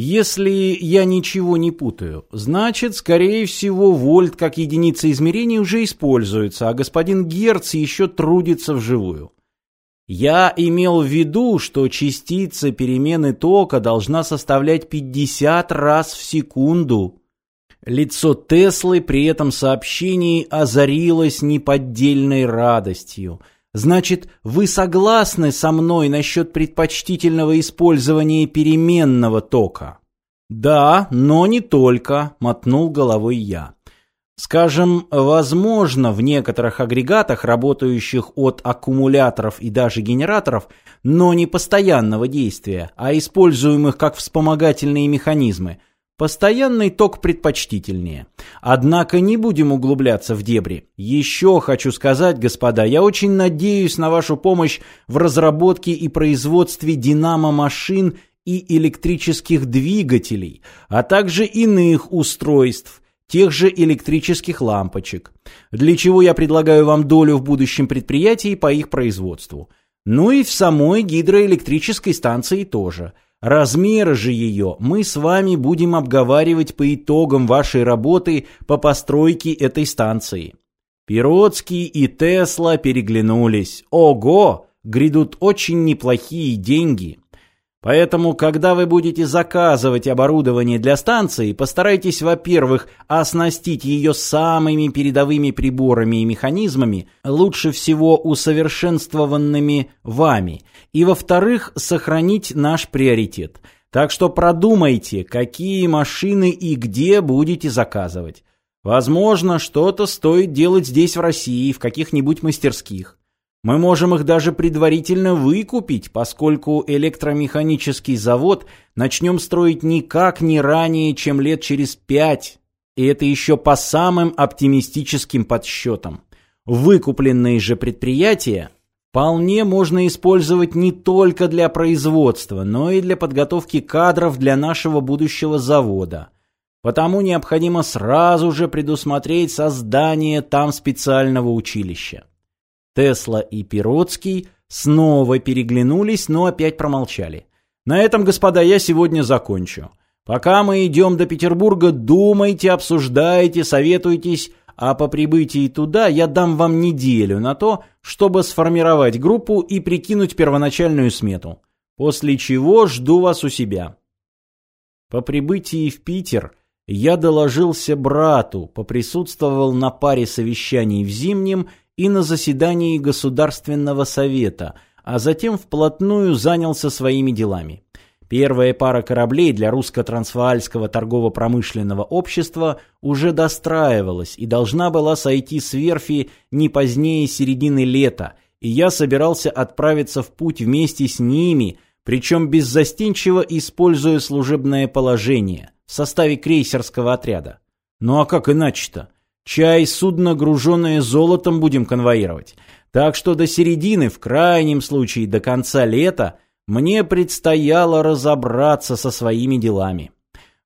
Если я ничего не путаю, значит, скорее всего, вольт как единица измерения уже используется, а господин Герц еще трудится вживую. Я имел в виду, что частица перемены тока должна составлять 50 раз в секунду. Лицо Теслы при этом сообщении озарилось неподдельной радостью – Значит, вы согласны со мной насчет предпочтительного использования переменного тока? Да, но не только, мотнул головой я. Скажем, возможно, в некоторых агрегатах, работающих от аккумуляторов и даже генераторов, но не постоянного действия, а используемых как вспомогательные механизмы, Постоянный ток предпочтительнее. Однако не будем углубляться в дебри. Еще хочу сказать, господа, я очень надеюсь на вашу помощь в разработке и производстве динамо-машин и электрических двигателей, а также иных устройств, тех же электрических лампочек, для чего я предлагаю вам долю в будущем предприятии по их производству. Ну и в самой гидроэлектрической станции тоже – Размеры же ее мы с вами будем обговаривать по итогам вашей работы по постройке этой станции. Пиротский и Тесла переглянулись. Ого, грядут очень неплохие деньги. Поэтому, когда вы будете заказывать оборудование для станции, постарайтесь, во-первых, оснастить ее самыми передовыми приборами и механизмами, лучше всего усовершенствованными вами, и, во-вторых, сохранить наш приоритет. Так что продумайте, какие машины и где будете заказывать. Возможно, что-то стоит делать здесь, в России, в каких-нибудь мастерских. Мы можем их даже предварительно выкупить, поскольку электромеханический завод начнем строить никак не ранее, чем лет через пять. И это еще по самым оптимистическим подсчетам. Выкупленные же предприятия вполне можно использовать не только для производства, но и для подготовки кадров для нашего будущего завода. Потому необходимо сразу же предусмотреть создание там специального училища. Тесла и Пиротский снова переглянулись, но опять промолчали. На этом, господа, я сегодня закончу. Пока мы идем до Петербурга, думайте, обсуждайте, советуйтесь, а по прибытии туда я дам вам неделю на то, чтобы сформировать группу и прикинуть первоначальную смету. После чего жду вас у себя. По прибытии в Питер я доложился брату, поприсутствовал на паре совещаний в Зимнем и на заседании Государственного совета, а затем вплотную занялся своими делами. Первая пара кораблей для русско-трансваальского торгово-промышленного общества уже достраивалась и должна была сойти с верфи не позднее середины лета, и я собирался отправиться в путь вместе с ними, причем беззастенчиво используя служебное положение в составе крейсерского отряда. Ну а как иначе-то? Чай, судно, груженное золотом, будем конвоировать. Так что до середины, в крайнем случае до конца лета, мне предстояло разобраться со своими делами.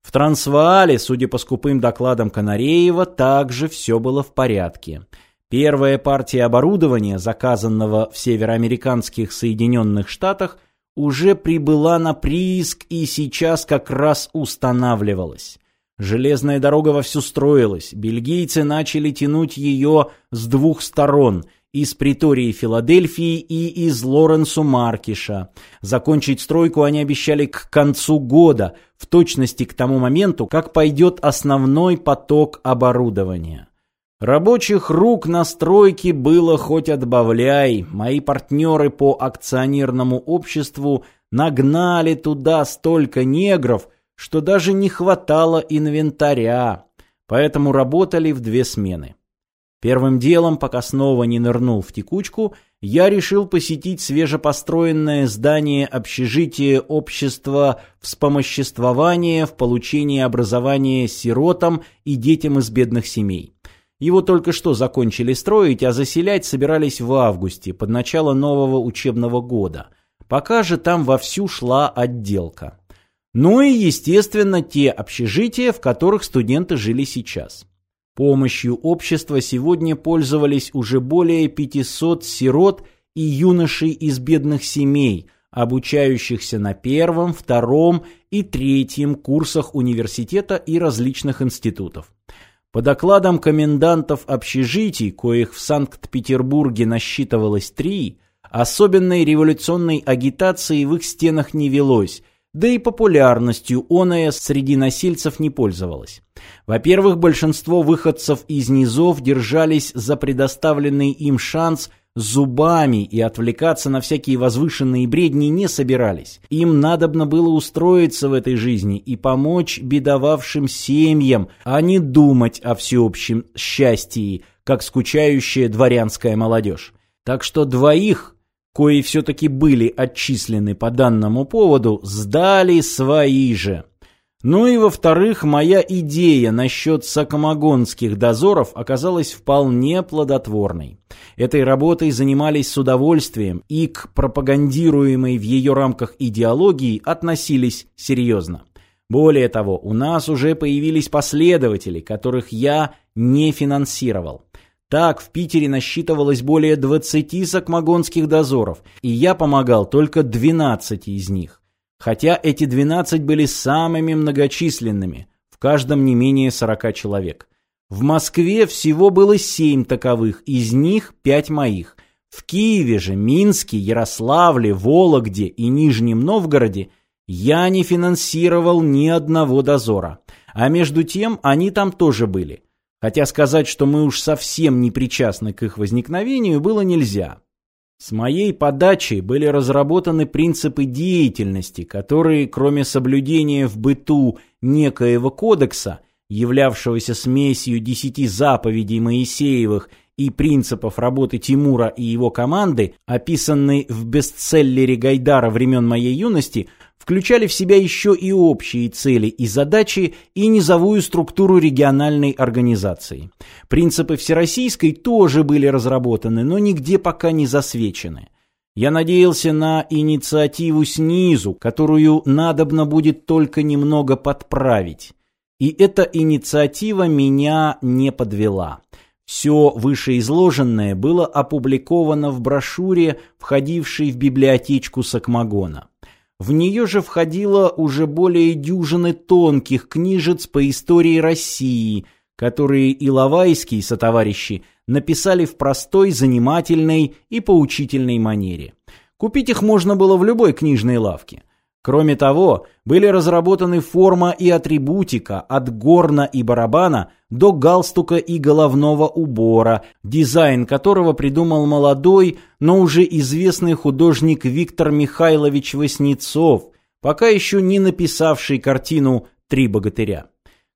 В Трансваале, судя по скупым докладам Канареева, также все было в порядке. Первая партия оборудования, заказанного в североамериканских Соединенных Штатах, уже прибыла на прииск и сейчас как раз устанавливалась. Железная дорога вовсю строилась, бельгийцы начали тянуть ее с двух сторон – из Притории Филадельфии и из Лоренсу Маркиша. Закончить стройку они обещали к концу года, в точности к тому моменту, как пойдет основной поток оборудования. Рабочих рук на стройке было хоть отбавляй. Мои партнеры по акционерному обществу нагнали туда столько негров, что даже не хватало инвентаря, поэтому работали в две смены. Первым делом, пока снова не нырнул в текучку, я решил посетить свежепостроенное здание общежития общества вспомоществования в получении образования сиротам и детям из бедных семей. Его только что закончили строить, а заселять собирались в августе, под начало нового учебного года. Пока же там вовсю шла отделка. Ну и, естественно, те общежития, в которых студенты жили сейчас. Помощью общества сегодня пользовались уже более 500 сирот и юношей из бедных семей, обучающихся на первом, втором и третьем курсах университета и различных институтов. По докладам комендантов общежитий, коих в Санкт-Петербурге насчитывалось три, особенной революционной агитации в их стенах не велось, да и популярностью оная среди насельцев не пользовалась. Во-первых, большинство выходцев из низов держались за предоставленный им шанс – зубами и отвлекаться на всякие возвышенные бредни не собирались. Им надобно было устроиться в этой жизни и помочь бедовавшим семьям, а не думать о всеобщем счастье, как скучающая дворянская молодежь. Так что двоих, кои все-таки были отчислены по данному поводу, сдали свои же. Ну и во-вторых, моя идея насчет сакомагонских дозоров оказалась вполне плодотворной. Этой работой занимались с удовольствием и к пропагандируемой в ее рамках идеологии относились серьезно. Более того, у нас уже появились последователи, которых я не финансировал. Так, в Питере насчитывалось более 20 сакмагонских дозоров, и я помогал только 12 из них хотя эти 12 были самыми многочисленными, в каждом не менее 40 человек. В Москве всего было 7 таковых, из них 5 моих. В Киеве же, Минске, Ярославле, Вологде и Нижнем Новгороде я не финансировал ни одного дозора. А между тем они там тоже были. Хотя сказать, что мы уж совсем не причастны к их возникновению, было нельзя. С моей подачи были разработаны принципы деятельности, которые, кроме соблюдения в быту некоего кодекса, являвшегося смесью десяти заповедей Моисеевых и принципов работы Тимура и его команды, описанной в бестселлере Гайдара времен моей юности, включали в себя еще и общие цели и задачи и низовую структуру региональной организации. Принципы всероссийской тоже были разработаны, но нигде пока не засвечены. Я надеялся на инициативу снизу, которую надобно будет только немного подправить. И эта инициатива меня не подвела. Все вышеизложенное было опубликовано в брошюре, входившей в библиотечку Сакмагона. В нее же входило уже более дюжины тонких книжец по истории России, которые Иловайский со товарищи написали в простой, занимательной и поучительной манере. Купить их можно было в любой книжной лавке. Кроме того, были разработаны форма и атрибутика от горна и барабана до галстука и головного убора, дизайн которого придумал молодой, но уже известный художник Виктор Михайлович Васнецов, пока еще не написавший картину «Три богатыря».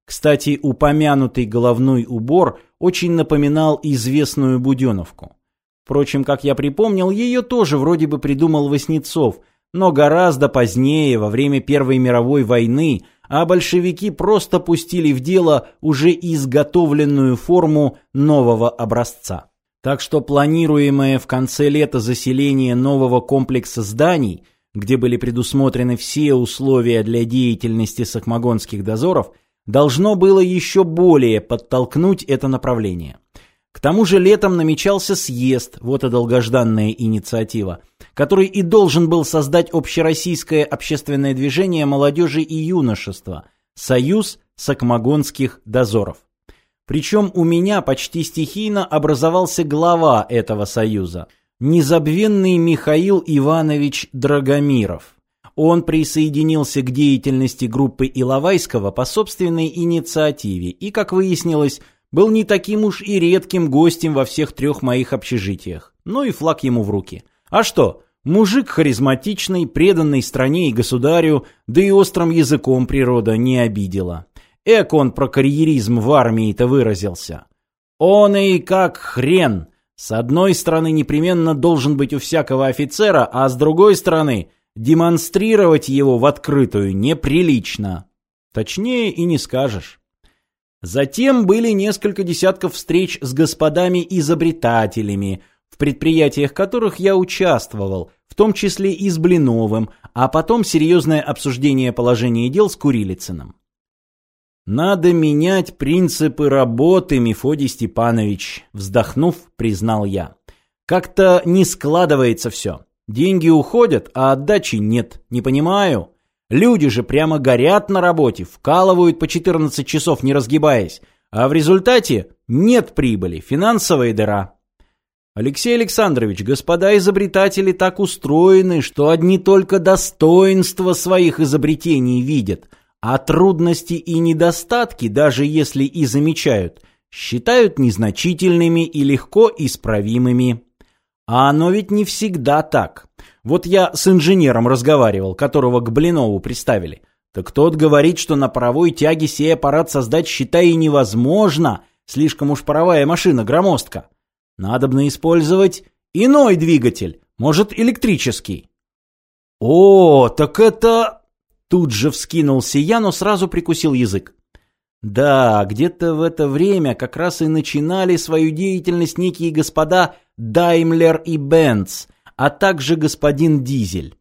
Кстати, упомянутый головной убор очень напоминал известную Буденовку. Впрочем, как я припомнил, ее тоже вроде бы придумал Васнецов – но гораздо позднее, во время Первой мировой войны, а большевики просто пустили в дело уже изготовленную форму нового образца. Так что планируемое в конце лета заселение нового комплекса зданий, где были предусмотрены все условия для деятельности сакмагонских дозоров, должно было еще более подтолкнуть это направление. К тому же летом намечался съезд, вот и долгожданная инициатива, который и должен был создать общероссийское общественное движение молодежи и юношества «Союз Сакмагонских дозоров». Причем у меня почти стихийно образовался глава этого союза – незабвенный Михаил Иванович Драгомиров. Он присоединился к деятельности группы Иловайского по собственной инициативе и, как выяснилось, был не таким уж и редким гостем во всех трех моих общежитиях. Ну и флаг ему в руки. А что, мужик харизматичный, преданный стране и государю, да и острым языком природа не обидела. Эк он про карьеризм в армии-то выразился. Он и как хрен. С одной стороны непременно должен быть у всякого офицера, а с другой стороны демонстрировать его в открытую неприлично. Точнее и не скажешь. Затем были несколько десятков встреч с господами-изобретателями, в предприятиях которых я участвовал, в том числе и с Блиновым, а потом серьезное обсуждение положения дел с Курилицыным. «Надо менять принципы работы, Мефодий Степанович», вздохнув, признал я. «Как-то не складывается все. Деньги уходят, а отдачи нет. Не понимаю. Люди же прямо горят на работе, вкалывают по 14 часов не разгибаясь, а в результате нет прибыли, финансовая дыра. Алексей Александрович, господа изобретатели так устроены, что одни только достоинства своих изобретений видят, а трудности и недостатки, даже если и замечают, считают незначительными и легко исправимыми. А оно ведь не всегда так. Вот я с инженером разговаривал, которого к Блинову приставили. Так тот говорит, что на паровой тяге сей аппарат создать, считай, невозможно. Слишком уж паровая машина громоздка. Надобно использовать иной двигатель, может, электрический. О, так это... Тут же вскинулся я, но сразу прикусил язык. Да, где-то в это время как раз и начинали свою деятельность некие господа Даймлер и Бенц, а также господин Дизель.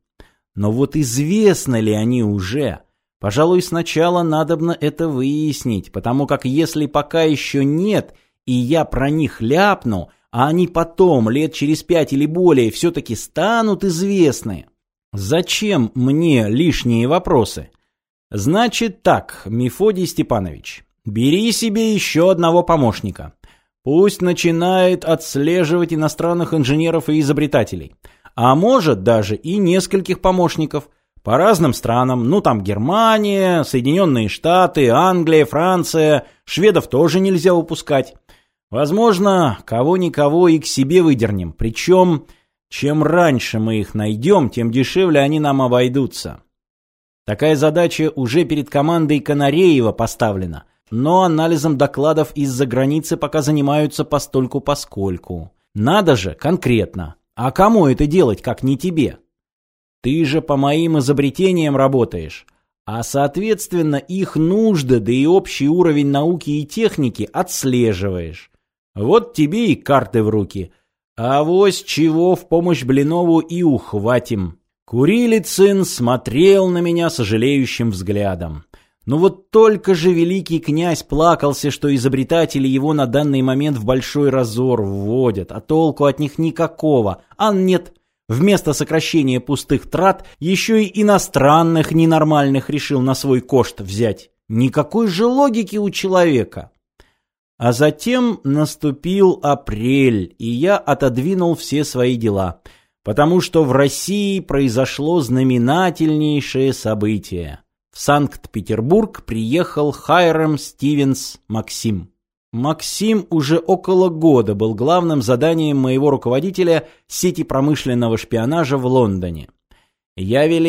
Но вот известно ли они уже? Пожалуй, сначала надобно это выяснить, потому как если пока еще нет, и я про них ляпну, а они потом, лет через пять или более, все-таки станут известны. Зачем мне лишние вопросы? Значит так, Мефодий Степанович, бери себе еще одного помощника. Пусть начинает отслеживать иностранных инженеров и изобретателей. А может даже и нескольких помощников по разным странам. Ну там Германия, Соединенные Штаты, Англия, Франция. Шведов тоже нельзя упускать. Возможно, кого-никого и к себе выдернем. Причем, чем раньше мы их найдем, тем дешевле они нам обойдутся. Такая задача уже перед командой Канареева поставлена, но анализом докладов из-за границы пока занимаются постольку-поскольку. Надо же, конкретно. А кому это делать, как не тебе? Ты же по моим изобретениям работаешь, а соответственно их нужды, да и общий уровень науки и техники отслеживаешь. Вот тебе и карты в руки. А вось чего в помощь Блинову и ухватим. Курилицын смотрел на меня сожалеющим взглядом. Ну вот только же великий князь плакался, что изобретатели его на данный момент в большой разор вводят, а толку от них никакого. А нет, вместо сокращения пустых трат еще и иностранных ненормальных решил на свой кошт взять. Никакой же логики у человека. А затем наступил апрель, и я отодвинул все свои дела, потому что в России произошло знаменательнейшее событие. В Санкт-Петербург приехал Хайрам Стивенс Максим. Максим уже около года был главным заданием моего руководителя сети промышленного шпионажа в Лондоне. Я велел